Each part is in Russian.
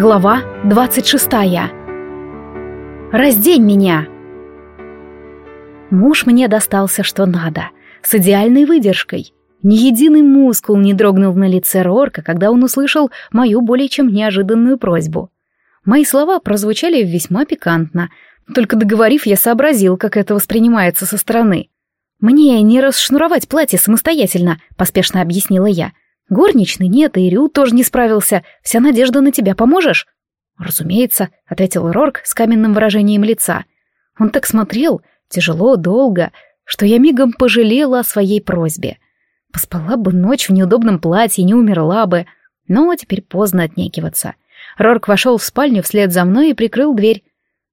Глава 26. Раздень меня. Муж мне достался что надо, с идеальной выдержкой. Ни единый мускул не дрогнул на лице Рорка, когда он услышал мою более чем неожиданную просьбу. Мои слова прозвучали весьма пикантно, только договорив, я сообразил, как это воспринимается со стороны. «Мне не расшнуровать платье самостоятельно», — поспешно объяснила я. Горничный нет, и Рю тоже не справился. Вся надежда на тебя. Поможешь? Разумеется, ответил Рорк с каменным выражением лица. Он так смотрел, тяжело, долго, что я мигом пожалела о своей просьбе. Поспала бы ночь в неудобном платье, не умерла бы. Но теперь поздно отнекиваться. Рорк вошел в спальню вслед за мной и прикрыл дверь.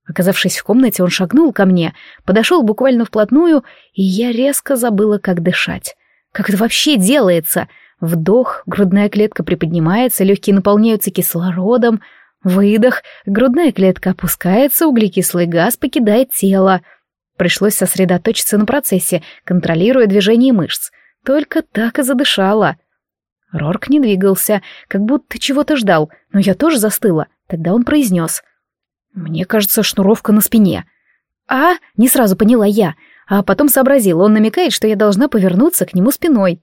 Оказавшись в комнате, он шагнул ко мне, подошел буквально вплотную, и я резко забыла, как дышать. Как это вообще делается? Вдох, грудная клетка приподнимается, легкие наполняются кислородом. Выдох, грудная клетка опускается, углекислый газ покидает тело. Пришлось сосредоточиться на процессе, контролируя движение мышц. Только так и задышала. Рорк не двигался, как будто чего-то ждал, но я тоже застыла. Тогда он произнес. «Мне кажется, шнуровка на спине». «А?» — не сразу поняла я, а потом сообразила, он намекает, что я должна повернуться к нему спиной.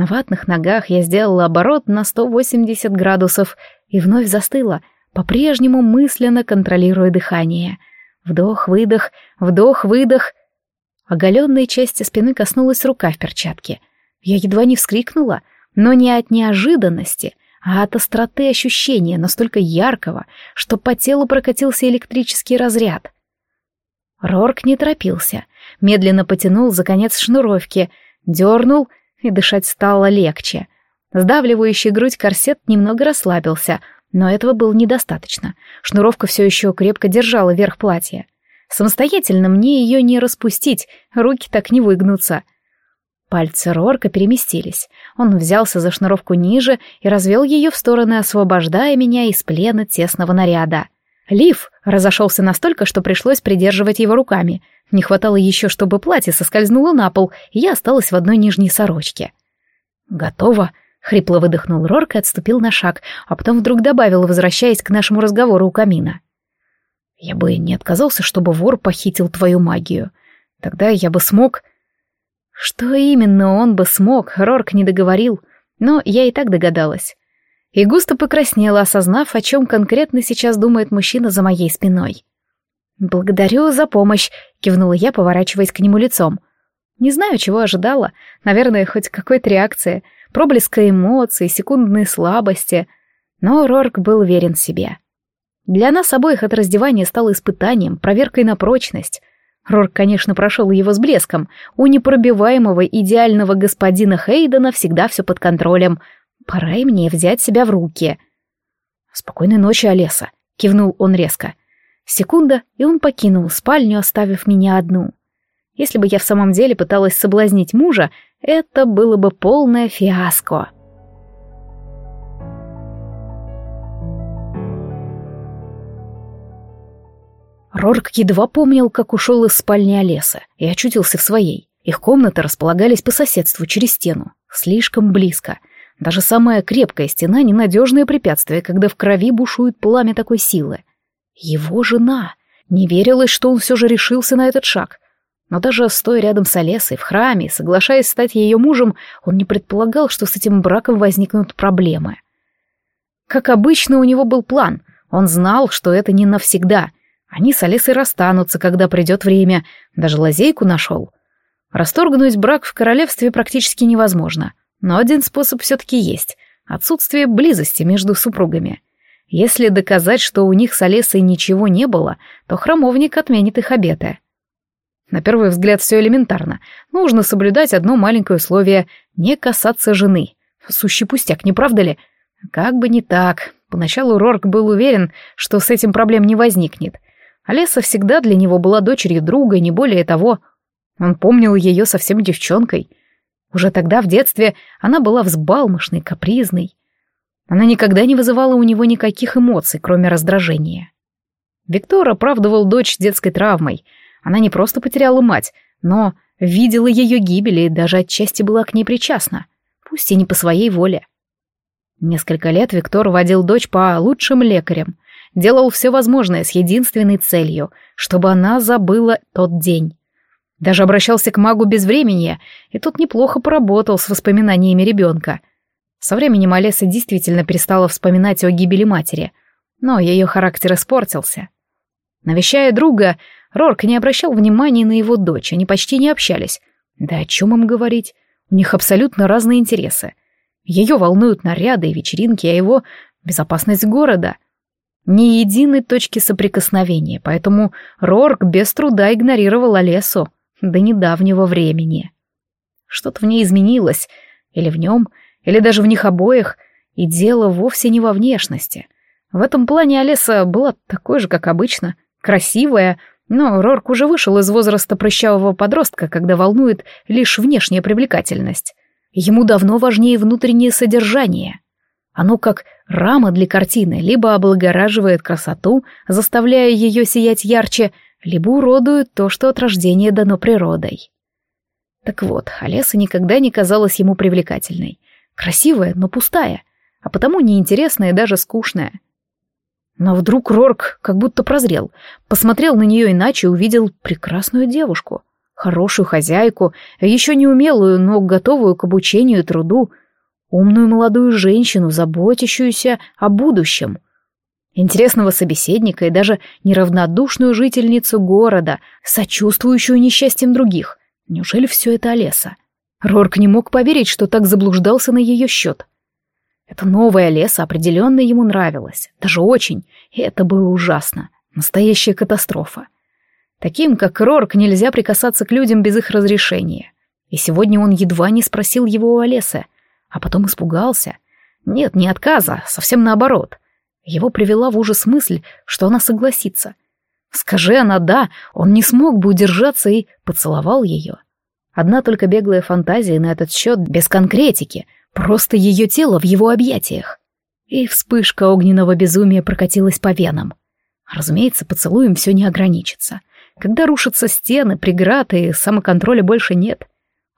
На ватных ногах я сделала оборот на 180 градусов и вновь застыла, по-прежнему мысленно контролируя дыхание. Вдох-выдох, вдох-выдох. Оголенной части спины коснулась рука в перчатке. Я едва не вскрикнула, но не от неожиданности, а от остроты ощущения, настолько яркого, что по телу прокатился электрический разряд. Рорк не торопился, медленно потянул за конец шнуровки, дернул — и дышать стало легче. Сдавливающий грудь корсет немного расслабился, но этого было недостаточно. Шнуровка все еще крепко держала верх платья. Самостоятельно мне ее не распустить, руки так не выгнутся. Пальцы Рорка переместились. Он взялся за шнуровку ниже и развел ее в стороны, освобождая меня из плена тесного наряда. Лиф разошелся настолько, что пришлось придерживать его руками. Не хватало еще, чтобы платье соскользнуло на пол, и я осталась в одной нижней сорочке. «Готово», — хрипло выдохнул Рорк и отступил на шаг, а потом вдруг добавил, возвращаясь к нашему разговору у камина. «Я бы не отказался, чтобы вор похитил твою магию. Тогда я бы смог...» Что именно он бы смог, Рорк не договорил, но я и так догадалась и густо покраснела, осознав, о чем конкретно сейчас думает мужчина за моей спиной. «Благодарю за помощь», — кивнула я, поворачиваясь к нему лицом. Не знаю, чего ожидала. Наверное, хоть какой-то реакции, проблеска эмоций, секундной слабости. Но Рорк был верен себе. Для нас обоих это раздевание стало испытанием, проверкой на прочность. Рорк, конечно, прошел его с блеском. У непробиваемого идеального господина Хейдена всегда все под контролем — Пора и мне взять себя в руки. «Спокойной ночи, Олеса», — кивнул он резко. Секунда, и он покинул спальню, оставив меня одну. Если бы я в самом деле пыталась соблазнить мужа, это было бы полное фиаско. Рорк едва помнил, как ушел из спальни Олеса и очутился в своей. Их комнаты располагались по соседству через стену, слишком близко — даже самая крепкая стена — ненадежное препятствие, когда в крови бушует пламя такой силы. Его жена. Не верилось, что он все же решился на этот шаг. Но даже стоя рядом с Олесой в храме, соглашаясь стать ее мужем, он не предполагал, что с этим браком возникнут проблемы. Как обычно, у него был план. Он знал, что это не навсегда. Они с Олесой расстанутся, когда придет время. Даже лазейку нашел. Расторгнуть брак в королевстве практически невозможно. Но один способ все-таки есть — отсутствие близости между супругами. Если доказать, что у них с Олесой ничего не было, то храмовник отменит их обеты. На первый взгляд все элементарно. Нужно соблюдать одно маленькое условие — не касаться жены. Сущий пустяк, не правда ли? Как бы не так. Поначалу Рорк был уверен, что с этим проблем не возникнет. Олеса всегда для него была дочерью друга, не более того. Он помнил ее совсем девчонкой — уже тогда, в детстве, она была взбалмошной, капризной. Она никогда не вызывала у него никаких эмоций, кроме раздражения. Виктор оправдывал дочь детской травмой. Она не просто потеряла мать, но видела ее гибель и даже отчасти была к ней причастна, пусть и не по своей воле. Несколько лет Виктор водил дочь по лучшим лекарям, делал все возможное с единственной целью, чтобы она забыла тот день. Даже обращался к магу без времени, и тот неплохо поработал с воспоминаниями ребенка. Со временем Олеса действительно перестала вспоминать о гибели матери, но ее характер испортился. Навещая друга, Рорк не обращал внимания на его дочь, они почти не общались. Да о чем им говорить? У них абсолютно разные интересы. Ее волнуют наряды и вечеринки, а его — безопасность города. Ни единой точки соприкосновения, поэтому Рорк без труда игнорировал Олесу до недавнего времени. Что-то в ней изменилось, или в нем, или даже в них обоих, и дело вовсе не во внешности. В этом плане Олеса была такой же, как обычно, красивая, но Рорк уже вышел из возраста прыщавого подростка, когда волнует лишь внешняя привлекательность. Ему давно важнее внутреннее содержание. Оно как рама для картины, либо облагораживает красоту, заставляя ее сиять ярче, либо уродует то, что от рождения дано природой. Так вот, Олеса никогда не казалась ему привлекательной. Красивая, но пустая, а потому неинтересная и даже скучная. Но вдруг Рорк как будто прозрел, посмотрел на нее иначе и увидел прекрасную девушку, хорошую хозяйку, еще не умелую, но готовую к обучению и труду, умную молодую женщину, заботящуюся о будущем, интересного собеседника и даже неравнодушную жительницу города, сочувствующую несчастьем других. Неужели все это Олеса? Рорк не мог поверить, что так заблуждался на ее счет. Эта новая леса определенно ему нравилась, даже очень, и это было ужасно. Настоящая катастрофа. Таким, как Рорк, нельзя прикасаться к людям без их разрешения. И сегодня он едва не спросил его у Олеса, а потом испугался. Нет, не отказа, совсем наоборот. Его привела в ужас мысль, что она согласится. Скажи она «да», он не смог бы удержаться и поцеловал ее. Одна только беглая фантазия на этот счет без конкретики — Просто ее тело в его объятиях. И вспышка огненного безумия прокатилась по венам. Разумеется, поцелуем все не ограничится. Когда рушатся стены, преграды и самоконтроля больше нет,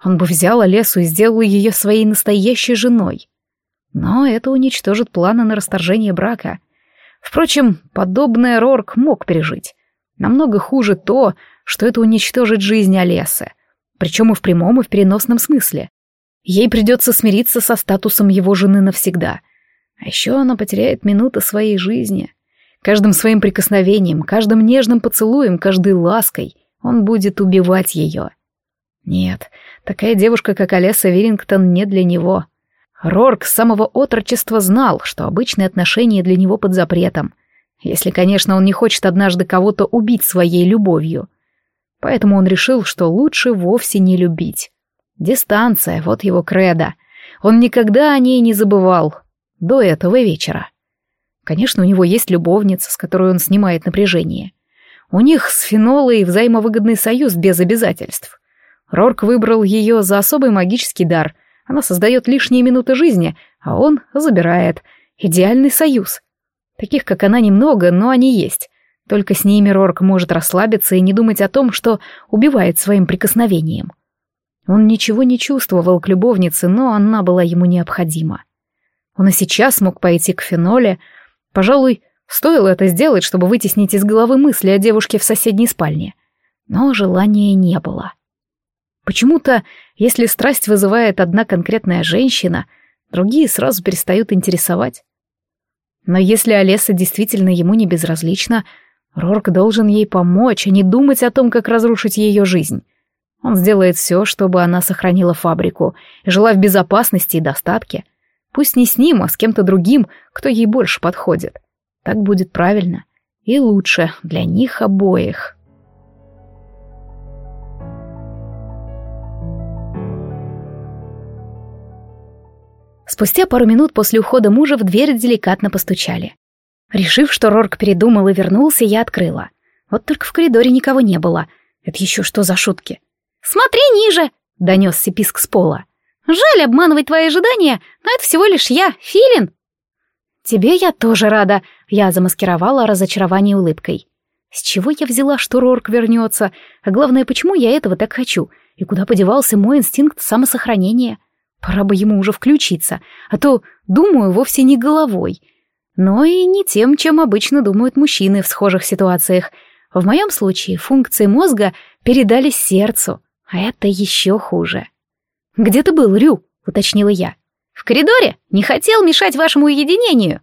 он бы взял Олесу и сделал ее своей настоящей женой. Но это уничтожит планы на расторжение брака. Впрочем, подобное Рорк мог пережить. Намного хуже то, что это уничтожит жизнь Олесы. Причем и в прямом, и в переносном смысле. Ей придется смириться со статусом его жены навсегда. А еще она потеряет минуты своей жизни. Каждым своим прикосновением, каждым нежным поцелуем, каждой лаской он будет убивать ее. Нет, такая девушка, как Олеса Вирингтон, не для него. Рорк с самого отрочества знал, что обычные отношения для него под запретом. Если, конечно, он не хочет однажды кого-то убить своей любовью. Поэтому он решил, что лучше вовсе не любить. Дистанция, вот его кредо. Он никогда о ней не забывал. До этого вечера. Конечно, у него есть любовница, с которой он снимает напряжение. У них с Фенолой взаимовыгодный союз без обязательств. Рорк выбрал ее за особый магический дар. Она создает лишние минуты жизни, а он забирает. Идеальный союз. Таких, как она, немного, но они есть. Только с ними Рорк может расслабиться и не думать о том, что убивает своим прикосновением. Он ничего не чувствовал к любовнице, но она была ему необходима. Он и сейчас мог пойти к Феноле. Пожалуй, стоило это сделать, чтобы вытеснить из головы мысли о девушке в соседней спальне. Но желания не было. Почему-то, если страсть вызывает одна конкретная женщина, другие сразу перестают интересовать. Но если Олеса действительно ему не безразлична, Рорк должен ей помочь, а не думать о том, как разрушить ее жизнь. Он сделает все, чтобы она сохранила фабрику жила в безопасности и достатке. Пусть не с ним, а с кем-то другим, кто ей больше подходит. Так будет правильно и лучше для них обоих. Спустя пару минут после ухода мужа в дверь деликатно постучали. Решив, что Рорк передумал и вернулся, я открыла. Вот только в коридоре никого не было. Это еще что за шутки? «Смотри ниже!» — донесся писк с пола. «Жаль обманывать твои ожидания, но это всего лишь я, Филин!» «Тебе я тоже рада», — я замаскировала разочарование улыбкой. «С чего я взяла, что Рорк вернется? А главное, почему я этого так хочу? И куда подевался мой инстинкт самосохранения? Пора бы ему уже включиться, а то, думаю, вовсе не головой. Но и не тем, чем обычно думают мужчины в схожих ситуациях. В моем случае функции мозга передались сердцу, а это еще хуже. «Где ты был, Рю?» — уточнила я. «В коридоре? Не хотел мешать вашему уединению?»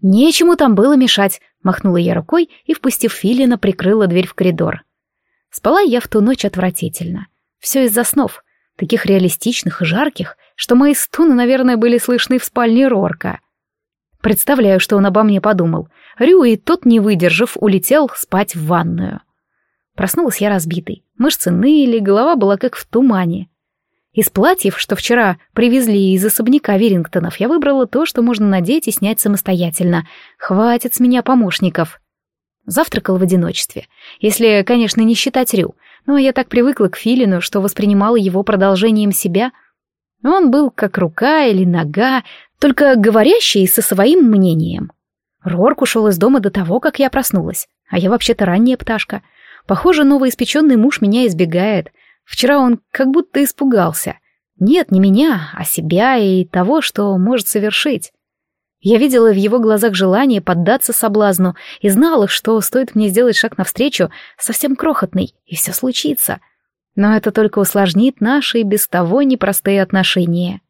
«Нечему там было мешать», — махнула я рукой и, впустив Филина, прикрыла дверь в коридор. Спала я в ту ночь отвратительно. Все из-за снов, таких реалистичных и жарких, что мои стуны, наверное, были слышны в спальне Рорка. Представляю, что он обо мне подумал. Рю и тот, не выдержав, улетел спать в ванную. Проснулась я разбитой. Мышцы ныли, голова была как в тумане. Из платьев, что вчера привезли из особняка Верингтонов, я выбрала то, что можно надеть и снять самостоятельно. Хватит с меня помощников. Завтракал в одиночестве. Если, конечно, не считать Рю. Но я так привыкла к Филину, что воспринимала его продолжением себя. Он был как рука или нога, только говорящий со своим мнением. Рорк ушел из дома до того, как я проснулась. А я вообще-то ранняя пташка. Похоже, новоиспеченный муж меня избегает. Вчера он как будто испугался. Нет, не меня, а себя и того, что может совершить. Я видела в его глазах желание поддаться соблазну и знала, что стоит мне сделать шаг навстречу, совсем крохотный, и все случится. Но это только усложнит наши без того непростые отношения.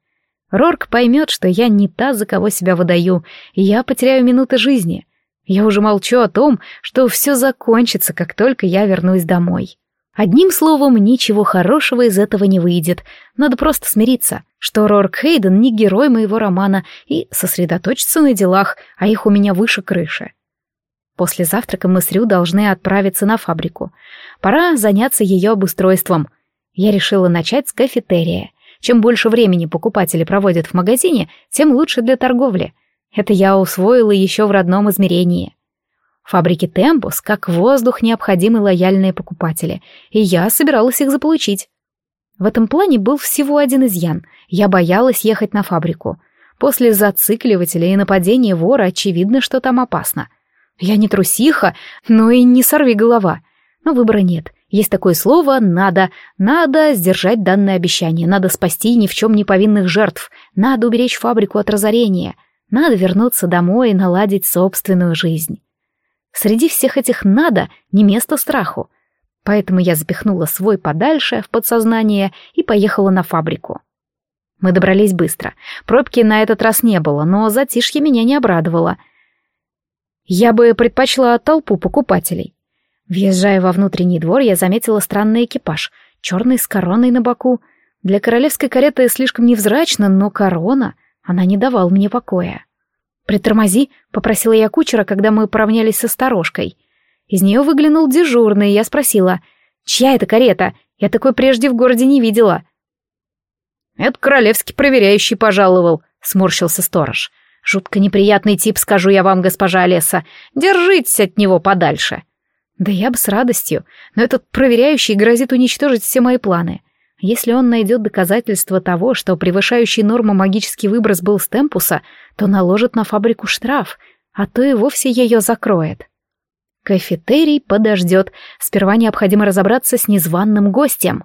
Рорк поймет, что я не та, за кого себя выдаю, и я потеряю минуты жизни. Я уже молчу о том, что все закончится, как только я вернусь домой. Одним словом, ничего хорошего из этого не выйдет. Надо просто смириться, что Рорк Хейден не герой моего романа и сосредоточиться на делах, а их у меня выше крыши. После завтрака мы с Рю должны отправиться на фабрику. Пора заняться ее обустройством. Я решила начать с кафетерия. Чем больше времени покупатели проводят в магазине, тем лучше для торговли. Это я усвоила еще в родном измерении. Фабрике Темпус, как воздух, необходимы лояльные покупатели, и я собиралась их заполучить. В этом плане был всего один изъян. Я боялась ехать на фабрику. После зацикливателя и нападения вора очевидно, что там опасно. Я не трусиха, но и не сорви голова. Но выбора нет. Есть такое слово «надо». Надо сдержать данное обещание. Надо спасти ни в чем не повинных жертв. Надо уберечь фабрику от разорения. Надо вернуться домой и наладить собственную жизнь. Среди всех этих «надо» не место страху. Поэтому я запихнула свой подальше в подсознание и поехала на фабрику. Мы добрались быстро. Пробки на этот раз не было, но затишье меня не обрадовало. Я бы предпочла толпу покупателей. Въезжая во внутренний двор, я заметила странный экипаж, черный с короной на боку. Для королевской кареты слишком невзрачно, но корона, она не давала мне покоя. «Притормози», — попросила я кучера, когда мы поравнялись со сторожкой. Из нее выглянул дежурный, и я спросила, «Чья это карета? Я такой прежде в городе не видела». «Это королевский проверяющий пожаловал», — сморщился сторож. «Жутко неприятный тип, скажу я вам, госпожа Олеса. Держитесь от него подальше». «Да я бы с радостью, но этот проверяющий грозит уничтожить все мои планы. Если он найдет доказательства того, что превышающий норму магический выброс был с темпуса, то наложит на фабрику штраф, а то и вовсе ее закроет. Кафетерий подождет, сперва необходимо разобраться с незваным гостем.